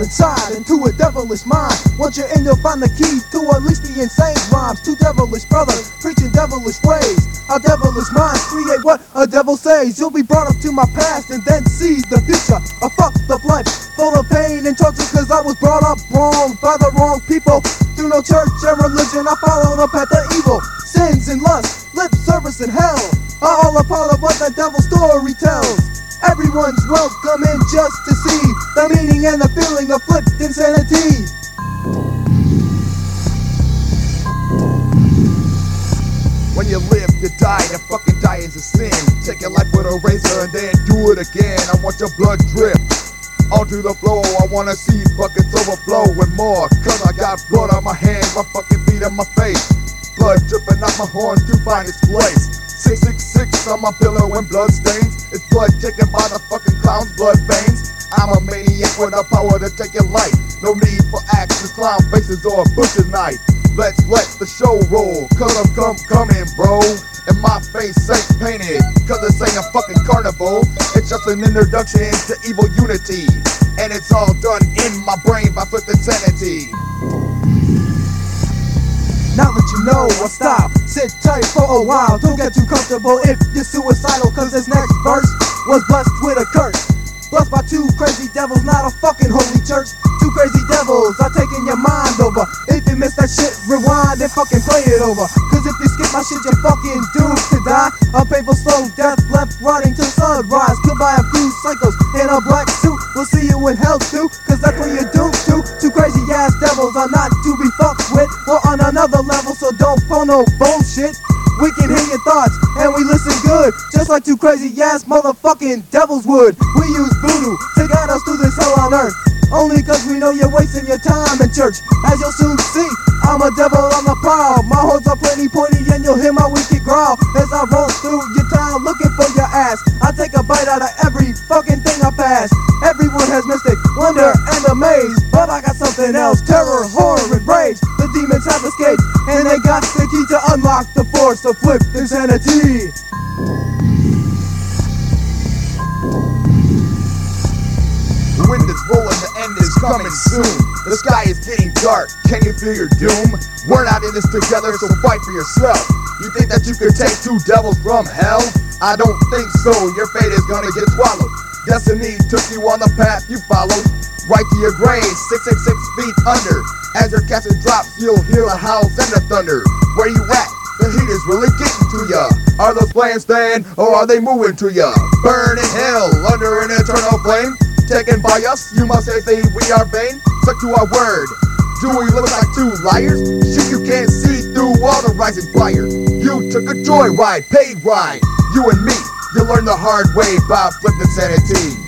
inside into a devilish mind. Once you're in, you'll find the key to at least the insane rhymes. Two devilish brothers preaching devilish ways. How devilish minds create what a devil says. You'll be brought up to my past and then see the future. A fucked up life full of pain and torture cause I was brought up wrong by the wrong people. Through no church and religion, I followed up path of evil. Sins and lust, lip service and hell. Are all a part of what the devil story tells. Everyone's welcome in just to see the meaning and the feeling of flipped insanity. When you live, you die, and fucking die is a sin. Take your life with a razor and then do it again. I want your blood drip onto the floor. I wanna see buckets overflow with more. Cause I got blood on my hands, my fucking feet, and my face. Blood dripping out my horns to find its place. 666 on my pillow and blood stains. It's blood taken by the fucking clown's blood veins. I'm a maniac with the power to take your life. No need for axes, clown faces, or a butcher knife. Let's let the show roll, cause I'm come coming, bro. And my face ain't painted, cause this ain't a fucking carnival. It's just an introduction to evil unity. And it's all done in my brain by flipped insanity. Now that you know, I'll stop. Sit tight for a while. Don't get too comfortable if you're suicidal, cause this next verse was blessed with a curse. Blessed by two crazy devils, not a fucking holy church. Two crazy devils are taking your mind over. If you miss that shit, rewind and fucking play it over. Cause if you skip my shit, you're fucking doomed to die. A painful slow death left rotting till sunrise. Killed by a few psychos in a black suit. We'll see you in hell too, two crazy ass motherfucking devils would. We use voodoo to guide us through this hell on earth. Only cause we know you're wasting your time in church. As you'll soon see, I'm a devil on the prowl. My horns are plenty pointy and you'll hear my wicked growl as I roll through your town looking for your ass. I take a bite out of every fucking thing I pass. Everyone has mystic wonder and amaze, but I got something else: terror, horror, and rage. The demons have escaped, and they got the key to unlock the force of flip insanity. Coming soon. The sky is getting dark, can you feel your doom? We're not in this together, so fight for yourself. You think that you could take two devils from hell? I don't think so, your fate is gonna get swallowed. Destiny took you on the path you followed. Right to your grave, 666 feet under. As your casket drops, you'll hear the howls and the thunder. Where you at? The heat is really getting to ya. Are those flames staying or are they moving to ya? Burn in hell under an eternal flame. Taken by us, you must say we are vain. Stuck to our word. Do we look like two liars? Shit, you can't see through all the rising fire. You took a joyride, paid ride. You and me, you learned the hard way by flipping insanity.